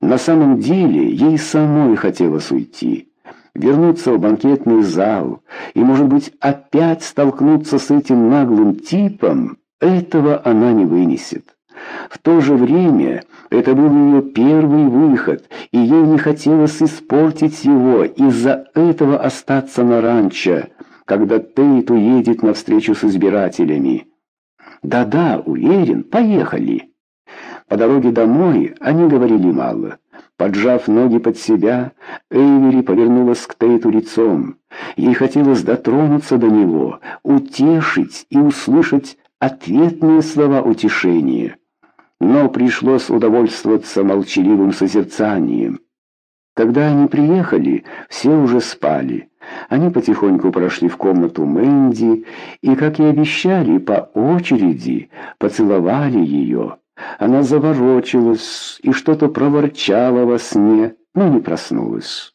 На самом деле ей самой хотелось уйти, вернуться в банкетный зал и, может быть, опять столкнуться с этим наглым типом. Этого она не вынесет. В то же время это был ее первый выход, и ей не хотелось испортить его, из-за этого остаться на ранчо, когда Тейт уедет на встречу с избирателями. «Да-да, уверен, поехали». По дороге домой они говорили мало. Поджав ноги под себя, Эйвери повернулась к Тейту лицом. Ей хотелось дотронуться до него, утешить и услышать ответные слова утешения но пришлось удовольствоваться молчаливым созерцанием. Когда они приехали, все уже спали. Они потихоньку прошли в комнату Мэнди и, как и обещали, по очереди поцеловали ее. Она заворочилась и что-то проворчала во сне, но не проснулась.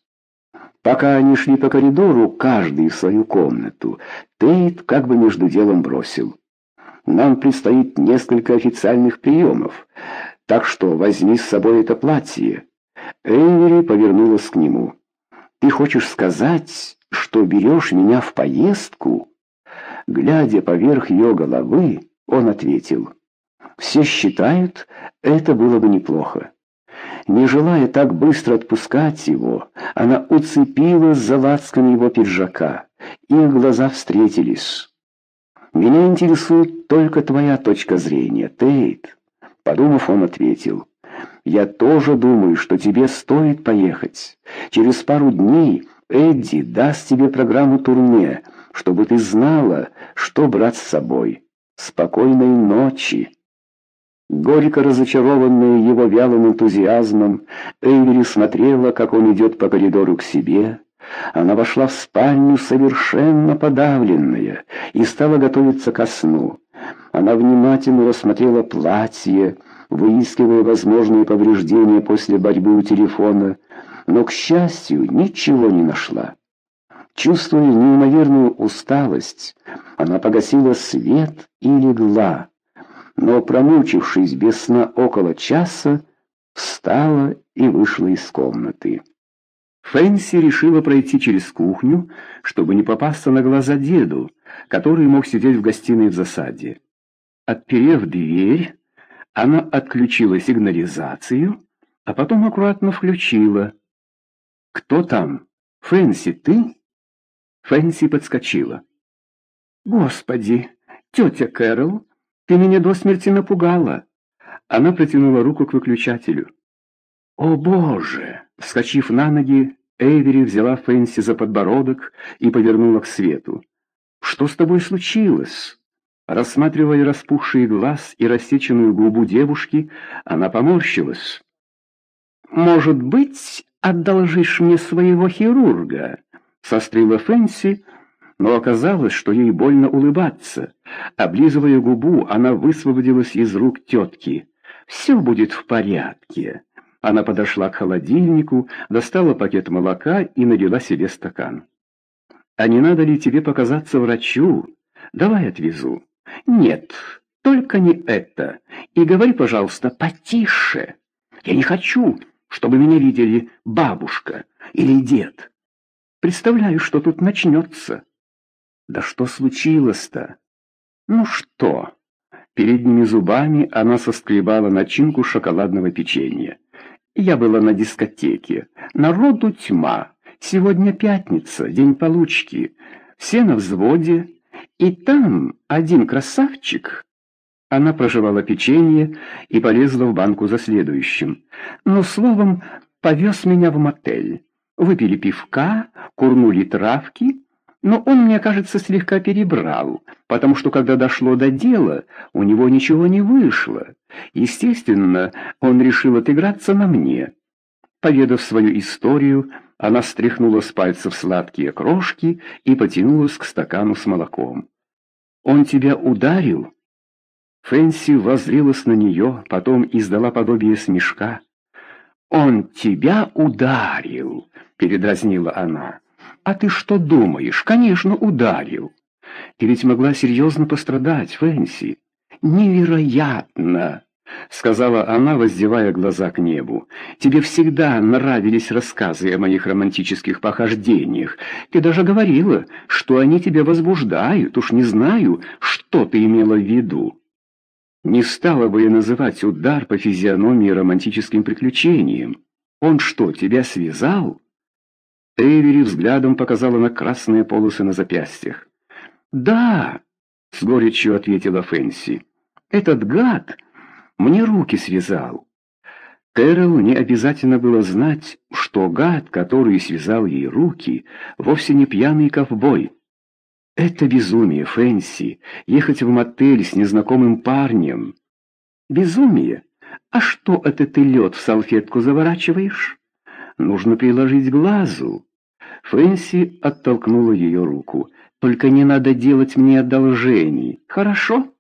Пока они шли по коридору, каждый в свою комнату, Тейт как бы между делом бросил. Нам предстоит несколько официальных приемов, так что возьми с собой это платье». Эйвери повернулась к нему. «Ты хочешь сказать, что берешь меня в поездку?» Глядя поверх ее головы, он ответил. «Все считают, это было бы неплохо». Не желая так быстро отпускать его, она уцепилась за лацкан его пиджака. Их глаза встретились. Меня интересует только твоя точка зрения, Тейт. Подумав, он ответил. Я тоже думаю, что тебе стоит поехать. Через пару дней Эдди даст тебе программу турне, чтобы ты знала, что брать с собой. Спокойной ночи. Горько разочарованная его вялым энтузиазмом, Эйвери смотрела, как он идет по коридору к себе, она вошла в спальню совершенно подавленная и стала готовиться ко сну. Она внимательно рассмотрела платье, выискивая возможные повреждения после борьбы у телефона, но, к счастью, ничего не нашла. Чувствуя неимоверную усталость, она погасила свет и легла, но, промучившись без сна около часа, встала и вышла из комнаты. Фэнси решила пройти через кухню, чтобы не попасться на глаза деду, который мог сидеть в гостиной в засаде. Отперев дверь, она отключила сигнализацию, а потом аккуратно включила. «Кто там? Фэнси, ты?» Фэнси подскочила. «Господи, тетя Кэрол, ты меня до смерти напугала!» Она протянула руку к выключателю. «О, Боже!» Вскочив на ноги, Эйвери взяла Фэнси за подбородок и повернула к свету. «Что с тобой случилось?» Рассматривая распухший глаз и рассеченную губу девушки, она поморщилась. «Может быть, одолжишь мне своего хирурга?» — сострила Фэнси, но оказалось, что ей больно улыбаться. Облизывая губу, она высвободилась из рук тетки. «Все будет в порядке». Она подошла к холодильнику, достала пакет молока и налила себе стакан. «А не надо ли тебе показаться врачу? Давай отвезу». «Нет, только не это. И говори, пожалуйста, потише. Я не хочу, чтобы меня видели бабушка или дед. Представляю, что тут начнется». «Да что случилось-то?» «Ну что?» Передними зубами она соскребала начинку шоколадного печенья. Я была на дискотеке. Народу тьма. Сегодня пятница, день получки. Все на взводе. И там один красавчик. Она проживала печенье и полезла в банку за следующим. Но, словом, повез меня в мотель. Выпили пивка, курнули травки, но он, мне кажется, слегка перебрал, потому что, когда дошло до дела, у него ничего не вышло. Естественно, он решил отыграться на мне. Поведав свою историю, она стряхнула с пальцев сладкие крошки и потянулась к стакану с молоком. «Он тебя ударил?» Фэнси воззрелась на нее, потом издала подобие смешка. «Он тебя ударил!» — передразнила она. «А ты что думаешь? Конечно, ударил. Ты ведь могла серьезно пострадать, Фэнси. Невероятно! — сказала она, воздевая глаза к небу. «Тебе всегда нравились рассказы о моих романтических похождениях. Ты даже говорила, что они тебя возбуждают. Уж не знаю, что ты имела в виду». Не стала бы я называть удар по физиономии романтическим приключением. Он что, тебя связал? Эвери взглядом показала на красные полосы на запястьях. «Да!» — с горечью ответила Фэнси. «Этот гад мне руки связал». Кэрол не обязательно было знать, что гад, который связал ей руки, вовсе не пьяный ковбой. Это безумие, Фэнси, ехать в мотель с незнакомым парнем. Безумие? А что это ты лед в салфетку заворачиваешь? Нужно приложить глазу. Фэнси оттолкнула ее руку. Только не надо делать мне одолжений, хорошо?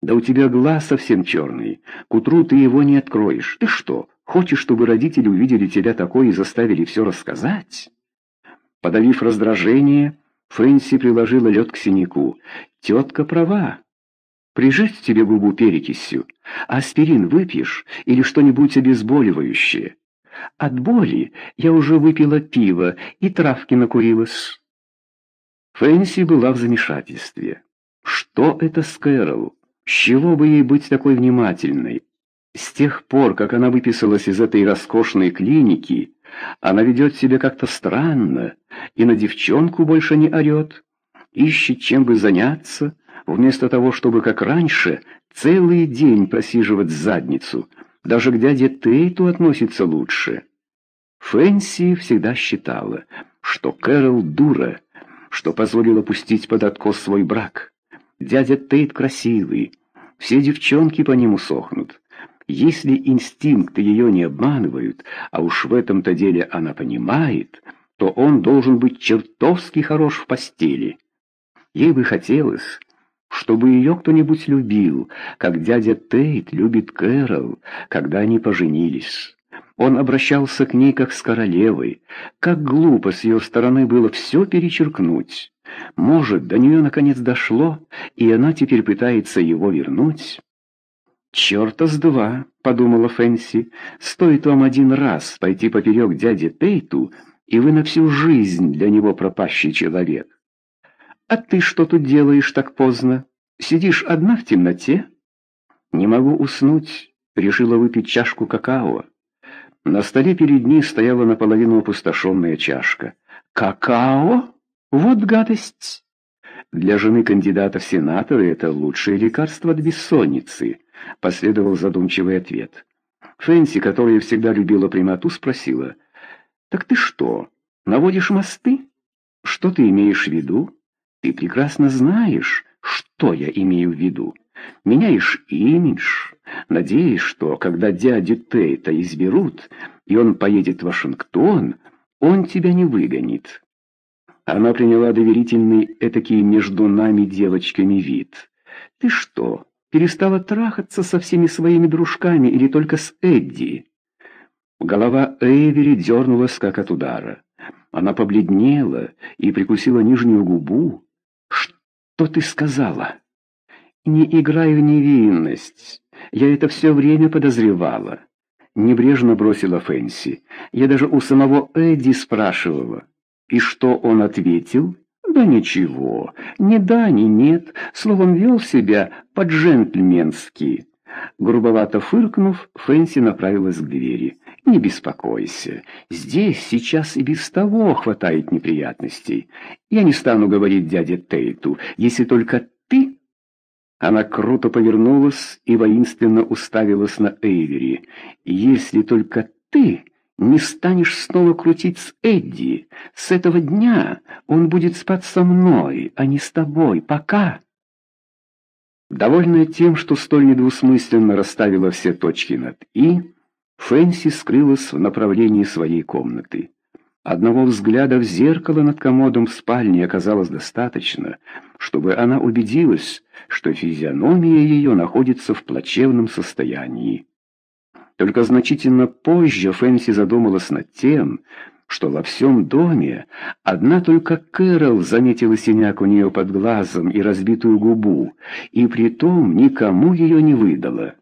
Да у тебя глаз совсем черный. К утру ты его не откроешь. Ты что, хочешь, чтобы родители увидели тебя такой и заставили все рассказать? Подавив раздражение, Фэнси приложила лед к синяку. «Тетка права. Прижать тебе губу перекисью. Аспирин выпьешь или что-нибудь обезболивающее. От боли я уже выпила пиво и травки накурилась». Фэнси была в замешательстве. Что это с Кэрол? С чего бы ей быть такой внимательной? С тех пор, как она выписалась из этой роскошной клиники, она ведет себя как-то странно и на девчонку больше не орет. Ищет, чем бы заняться, вместо того, чтобы, как раньше, целый день просиживать задницу. Даже к дяде Тейту относится лучше. Фэнси всегда считала, что Кэрол дура, что позволила пустить под откос свой брак. Дядя Тейт красивый, все девчонки по нему сохнут. Если инстинкты ее не обманывают, а уж в этом-то деле она понимает, то он должен быть чертовски хорош в постели. Ей бы хотелось, чтобы ее кто-нибудь любил, как дядя Тейт любит Кэрол, когда они поженились. Он обращался к ней как с королевой. Как глупо с ее стороны было все перечеркнуть. Может, до нее наконец дошло, и она теперь пытается его вернуть. «Черта с два», — подумала Фэнси, — «стоит вам один раз пойти поперек дяди Тейту, и вы на всю жизнь для него пропащий человек». «А ты что тут делаешь так поздно? Сидишь одна в темноте?» «Не могу уснуть», — решила выпить чашку какао. На столе перед ней стояла наполовину опустошенная чашка. «Какао? Вот гадость!» Для жены кандидата в сенаторы это лучшее лекарство от бессонницы. — последовал задумчивый ответ. Фэнси, которая всегда любила прямоту, спросила, «Так ты что, наводишь мосты? Что ты имеешь в виду? Ты прекрасно знаешь, что я имею в виду. Меняешь имидж, надеясь, что когда дядю Тейта изберут, и он поедет в Вашингтон, он тебя не выгонит». Она приняла доверительный этакий между нами девочками вид. «Ты что?» перестала трахаться со всеми своими дружками или только с Эдди. Голова Эйвери дернулась, как от удара. Она побледнела и прикусила нижнюю губу. «Что ты сказала?» «Не играй в невинность. Я это все время подозревала». Небрежно бросила Фэнси. «Я даже у самого Эдди спрашивала». «И что он ответил?» Да ничего, ни да, ни нет, словом, вел себя по-джентльменски. Грубовато фыркнув, Фэнси направилась к двери. «Не беспокойся, здесь сейчас и без того хватает неприятностей. Я не стану говорить дяде Тейту, если только ты...» Она круто повернулась и воинственно уставилась на Эйвери. «Если только ты...» не станешь снова крутить с Эдди. С этого дня он будет спать со мной, а не с тобой. Пока!» Довольная тем, что столь недвусмысленно расставила все точки над «и», Фэнси скрылась в направлении своей комнаты. Одного взгляда в зеркало над комодом в спальне оказалось достаточно, чтобы она убедилась, что физиономия ее находится в плачевном состоянии. Только значительно позже Фэнси задумалась над тем, что во всем доме одна только Кэрол заметила синяк у нее под глазом и разбитую губу, и притом никому ее не выдала.